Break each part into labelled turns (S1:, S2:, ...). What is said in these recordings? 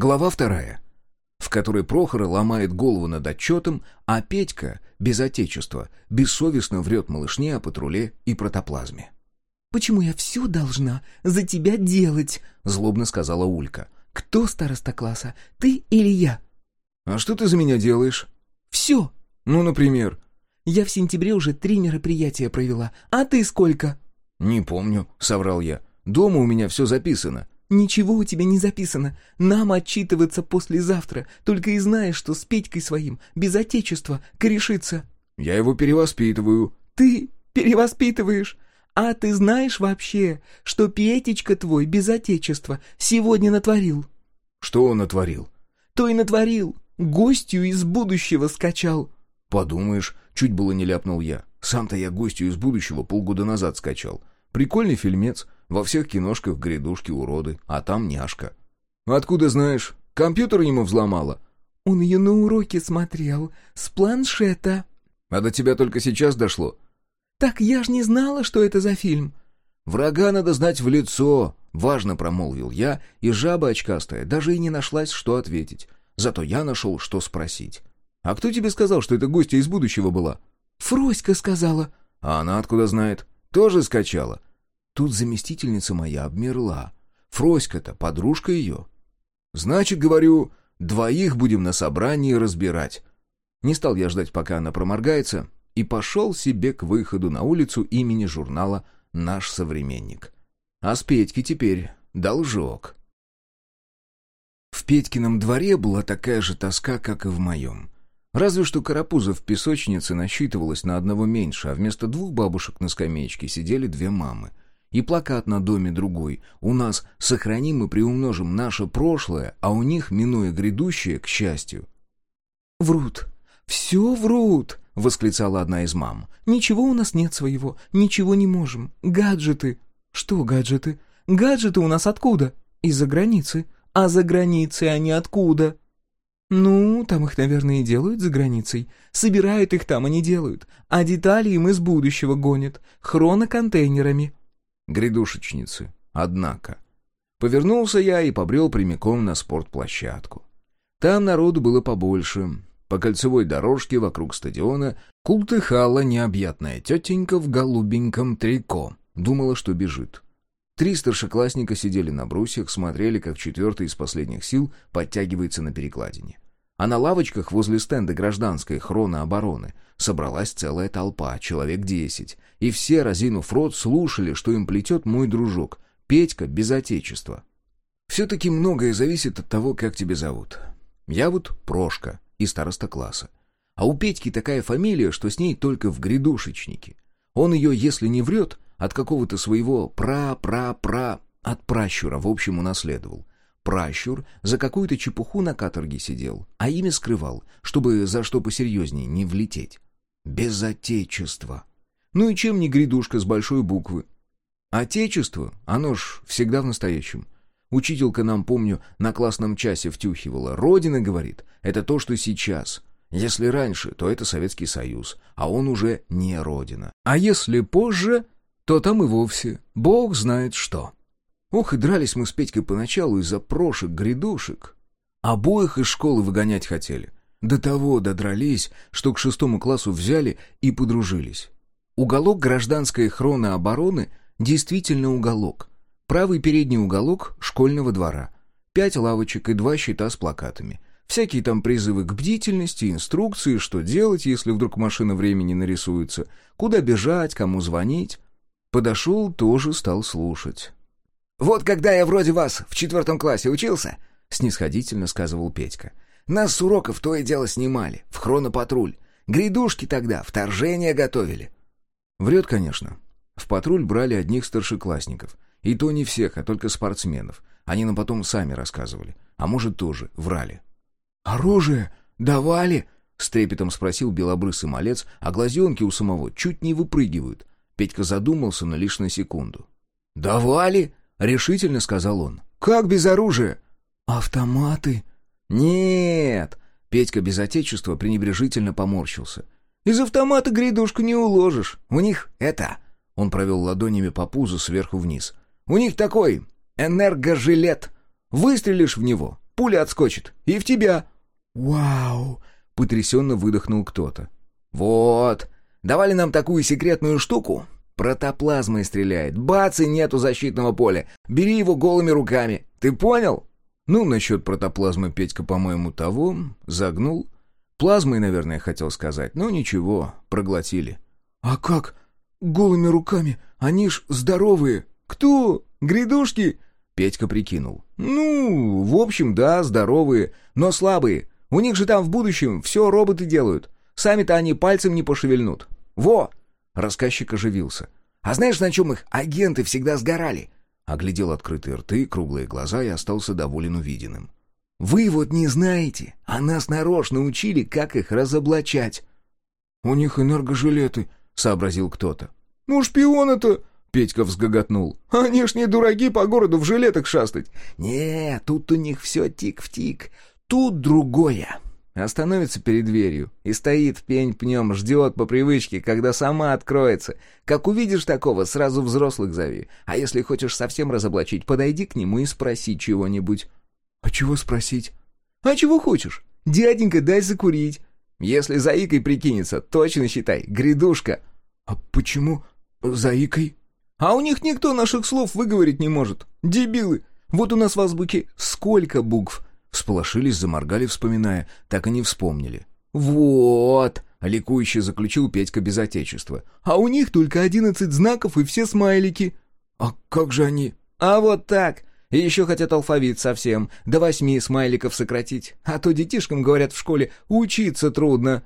S1: Глава вторая, в которой Прохор ломает голову над отчетом, а Петька, без отечества, бессовестно врет малышне о патруле и протоплазме.
S2: «Почему я все должна за тебя делать?»
S1: — злобно сказала Улька.
S2: «Кто староста класса, ты или я?»
S1: «А что ты за меня делаешь?»
S2: «Все».
S1: «Ну, например?»
S2: «Я в сентябре уже три мероприятия провела. А ты сколько?»
S1: «Не помню», — соврал я. «Дома у меня все записано».
S2: «Ничего у тебя не записано. Нам отчитываться послезавтра. Только и знаешь, что с Петькой своим, без отечества, корешится».
S1: «Я его перевоспитываю».
S2: «Ты перевоспитываешь? А ты знаешь вообще, что Петечка твой без отечества сегодня натворил?»
S1: «Что он натворил?»
S2: «То и натворил. Гостью из будущего скачал».
S1: «Подумаешь, чуть было не ляпнул я. Сам-то я гостью из будущего полгода назад скачал. Прикольный фильмец». Во всех киношках грядушки уроды, а там няшка. Откуда знаешь? Компьютер ему взломала.
S2: Он ее на уроке смотрел, с планшета.
S1: А до тебя только сейчас дошло?
S2: Так я ж не знала, что это за фильм.
S1: Врага надо знать в лицо, важно промолвил я, и жаба очкастая даже и не нашлась, что ответить. Зато я нашел, что спросить. А кто тебе сказал, что это гостья из будущего была?
S2: Фроська сказала.
S1: А она откуда знает? Тоже скачала. Тут заместительница моя обмерла. Фроська-то подружка ее. Значит, говорю, двоих будем на собрании разбирать. Не стал я ждать, пока она проморгается, и пошел себе к выходу на улицу имени журнала «Наш современник». А с Петьки теперь должок. В Петькином дворе была такая же тоска, как и в моем. Разве что Карапузов в песочнице насчитывалось на одного меньше, а вместо двух бабушек на скамеечке сидели две мамы — и плакат на доме другой. У нас «Сохраним и приумножим наше прошлое», а у них, минуя грядущее, к счастью.
S2: «Врут. Все врут!» — восклицала одна из мам. «Ничего у нас нет своего. Ничего не можем. Гаджеты». «Что гаджеты? Гаджеты у нас откуда?» «Из-за границы. А за границей они откуда?» «Ну, там их, наверное, и делают за границей. Собирают их там, они делают. А детали им из будущего гонят. Хроноконтейнерами
S1: грядушечницы. Однако. Повернулся я и побрел прямиком на спортплощадку. Там народу было побольше. По кольцевой дорожке вокруг стадиона култыхала необъятная тетенька в голубеньком трико. Думала, что бежит. Три старшеклассника сидели на брусьях, смотрели, как четвертый из последних сил подтягивается на перекладине. А на лавочках возле стенда гражданской хронообороны собралась целая толпа, человек десять, и все, разинув рот, слушали, что им плетет мой дружок, Петька без отечества. Все-таки многое зависит от того, как тебя зовут. Я вот Прошка и староста класса. А у Петьки такая фамилия, что с ней только в грядушечнике. Он ее, если не врет, от какого-то своего пра-пра-пра, от пращура, в общем, унаследовал. Пращур за какую-то чепуху на каторге сидел, а имя скрывал, чтобы за что посерьезнее не влететь. Без отечества. Ну и чем не грядушка с большой буквы? Отечество, оно ж всегда в настоящем. Учителька нам, помню, на классном часе втюхивала. Родина, говорит, это то, что сейчас. Если раньше, то это Советский Союз, а он уже не Родина. А если позже, то там и вовсе Бог знает что. Ох, и дрались мы с Петькой поначалу из-за прошек, грядушек. Обоих из школы выгонять хотели. До того додрались, что к шестому классу взяли и подружились. Уголок гражданской хронообороны действительно уголок. Правый передний уголок школьного двора. Пять лавочек и два щита с плакатами. Всякие там призывы к бдительности, инструкции, что делать, если вдруг машина времени нарисуется, куда бежать, кому звонить. Подошел, тоже стал слушать.
S3: «Вот когда я вроде вас в четвертом классе учился», — снисходительно сказывал Петька, «нас с уроков то и дело снимали, в хронопатруль. Грядушки тогда, вторжение готовили».
S1: Врет, конечно. В патруль брали одних старшеклассников. И то не всех, а только спортсменов. Они нам потом сами рассказывали. А может, тоже врали.
S3: «Оружие давали?»
S1: — с трепетом спросил белобрысый малец, а глазенки у самого чуть не выпрыгивают. Петька задумался, но лишь на секунду.
S3: «Давали?» — решительно сказал он. «Как без оружия?»
S2: «Автоматы?»
S1: «Нет!» — Петька без отечества пренебрежительно поморщился.
S3: «Из автомата грядушку не уложишь. У них это...»
S1: Он провел ладонями по пузу сверху вниз.
S3: «У них такой энергожилет. Выстрелишь в него, пуля отскочит. И в тебя».
S1: «Вау!» — потрясенно выдохнул кто-то.
S3: «Вот. Давали нам такую секретную штуку. Протоплазмой стреляет. Бац, и нету защитного поля. Бери его голыми руками. Ты понял?»
S1: Ну, насчет протоплазмы Петька, по-моему, того, загнул. Плазмой, наверное, хотел сказать, но ничего, проглотили.
S2: «А как? Голыми руками? Они ж здоровые!»
S3: «Кто? Грядушки?»
S1: Петька прикинул.
S3: «Ну, в общем, да, здоровые, но слабые. У них же там в будущем все роботы делают. Сами-то они пальцем не пошевельнут. Во!» Рассказчик оживился. «А знаешь, на чем их агенты всегда сгорали?»
S1: Оглядел открытые рты, круглые глаза и остался доволен увиденным.
S3: «Вы вот не знаете, а нас нарочно учили, как их разоблачать».
S2: «У них энергожилеты», — сообразил кто-то.
S3: «Ну, шпионы-то!» — Петька взгоготнул. «Они ж не дураки по городу в жилетах шастать». «Не, тут у них все тик в тик. Тут другое». Остановится перед дверью и стоит пень пнем, ждет по привычке, когда сама откроется. Как увидишь такого, сразу взрослых зови. А если хочешь совсем разоблачить, подойди к нему и спроси чего-нибудь.
S2: «А чего спросить?»
S3: «А чего хочешь? Дяденька, дай закурить. Если заикой прикинется, точно считай, грядушка».
S2: «А почему заикой?»
S3: «А у них никто наших слов выговорить не может. Дебилы. Вот у нас в азбуке сколько букв?»
S1: Всполошились, заморгали, вспоминая, так и не вспомнили.
S3: «Вот!» — ликующе заключил Петька без отечества. «А у них только одиннадцать знаков и все смайлики».
S2: «А как же они?»
S3: «А вот так. И еще хотят алфавит совсем, до восьми смайликов сократить. А то детишкам, говорят в школе, учиться трудно».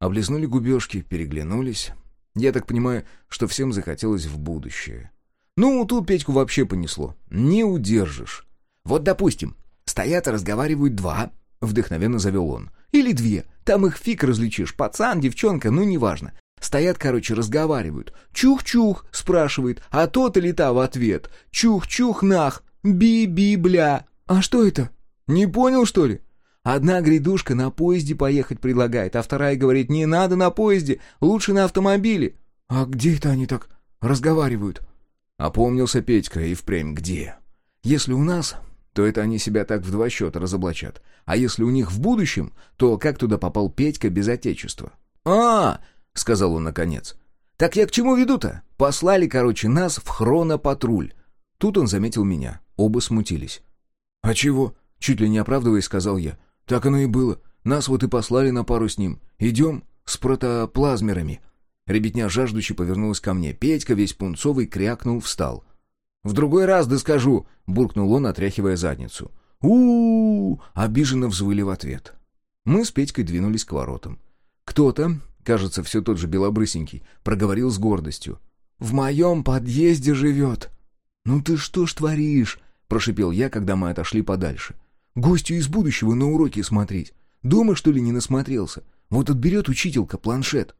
S1: Облизнули губежки, переглянулись. Я так понимаю, что всем захотелось в будущее. Ну, тут Петьку вообще понесло. Не удержишь.
S3: Вот, допустим, Стоят и разговаривают два, — вдохновенно завел он. Или две. Там их фиг различишь. Пацан, девчонка, ну неважно. Стоят, короче, разговаривают. «Чух-чух», — спрашивает, а тот или та в ответ. «Чух-чух-нах, би-би-бля».
S2: «А что это?»
S3: «Не понял, что ли?» Одна грядушка на поезде поехать предлагает, а вторая говорит, не надо на поезде, лучше на автомобиле.
S2: «А где это они так разговаривают?»
S1: Опомнился Петька и впрямь где. «Если у нас, то это они себя так в два счета разоблачат. А если у них в будущем, то как туда попал Петька без отечества?
S3: «А, — сказал он наконец, — так я к чему веду-то? Послали, короче, нас в хронопатруль».
S1: Тут он заметил меня. Оба смутились.
S2: «А чего?» — чуть ли не оправдываясь, сказал я. «Так оно и было. Нас вот и послали на пару с ним. Идем с протоплазмерами».
S1: Ребятня жаждущий повернулась ко мне. Петька, весь пунцовый, крякнул, встал.
S3: «В другой раз доскажу», — буркнул он, отряхивая задницу.
S1: у, -у, -у обиженно взвыли в ответ. Мы с Петькой двинулись к воротам. Кто-то, кажется, все тот же белобрысенький, проговорил с гордостью.
S2: «В моем подъезде живет».
S1: «Ну ты что ж творишь?» — прошипел я, когда мы отошли подальше.
S2: «Гостю из будущего на уроки смотреть. Дома, что ли, не насмотрелся? Вот отберет учителька планшет».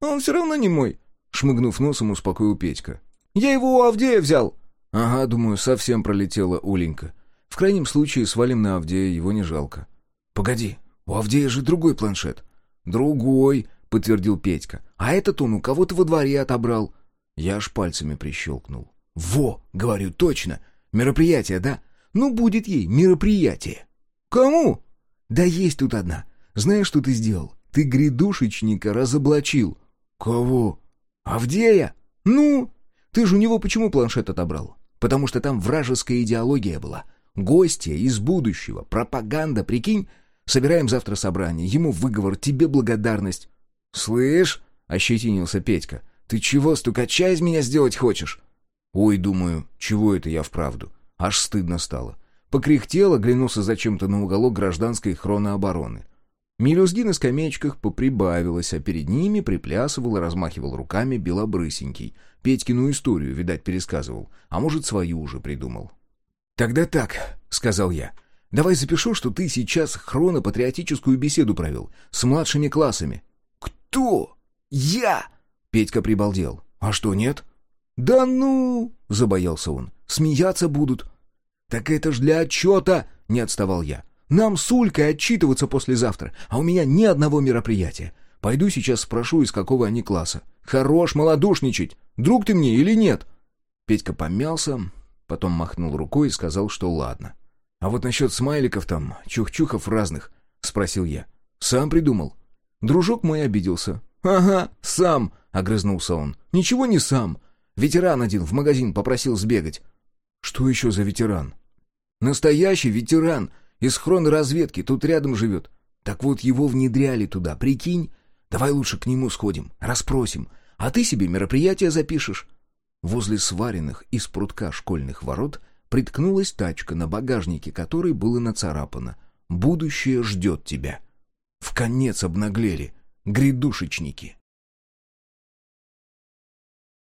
S3: «Он все равно не мой», — шмыгнув носом, успокоил Петька. «Я его у Авдея взял».
S1: Ага, думаю, совсем пролетела Уленька. В крайнем случае свалим на Авдея, его не жалко.
S2: Погоди, у Авдея же другой планшет.
S1: Другой, подтвердил Петька.
S2: А этот он у кого-то во дворе отобрал.
S1: Я аж пальцами прищелкнул.
S2: Во, говорю, точно. Мероприятие, да? Ну, будет ей мероприятие.
S3: Кому?
S2: Да есть тут одна. Знаешь, что ты сделал? Ты грядушечника разоблачил.
S3: Кого?
S2: Авдея.
S3: Ну, ты же у него почему планшет отобрал? Потому что там вражеская идеология была. Гостья из будущего, пропаганда, прикинь? Собираем завтра собрание, ему выговор, тебе благодарность.
S1: «Слышь?» — ощетинился Петька. «Ты чего, стукача из меня сделать хочешь?» «Ой, думаю, чего это я вправду? Аж стыдно стало». Покряхтел, оглянулся зачем-то на уголок гражданской хронообороны. Мелюзги на скамеечках поприбавилось, а перед ними приплясывал и размахивал руками белобрысенький. Петькину историю, видать, пересказывал, а может, свою уже придумал.
S2: «Тогда так», — сказал я. «Давай запишу, что ты сейчас хронопатриотическую беседу провел с младшими классами».
S3: «Кто? Я?»
S2: — Петька прибалдел. «А что, нет?»
S3: «Да ну!» — забоялся он. «Смеяться будут».
S2: «Так это ж для отчета!» — не отставал я. Нам с Улькой отчитываться послезавтра, а у меня ни одного мероприятия. Пойду сейчас спрошу, из какого они класса. Хорош малодушничать. Друг ты мне или нет?»
S1: Петька помялся, потом махнул рукой и сказал, что ладно. «А вот насчет смайликов там, чух-чухов разных», — спросил я. «Сам придумал». Дружок мой обиделся. «Ага, сам», — огрызнулся он. «Ничего не сам. Ветеран один в магазин попросил сбегать». «Что еще за ветеран?» «Настоящий ветеран. Из хроноразведки, тут рядом живет. Так вот, его внедряли туда, прикинь? Давай лучше к нему сходим, расспросим. А ты себе мероприятие запишешь». Возле сваренных из прутка школьных ворот приткнулась тачка, на багажнике которой было нацарапано «Будущее ждет тебя». В конец обнаглели, грядушечники.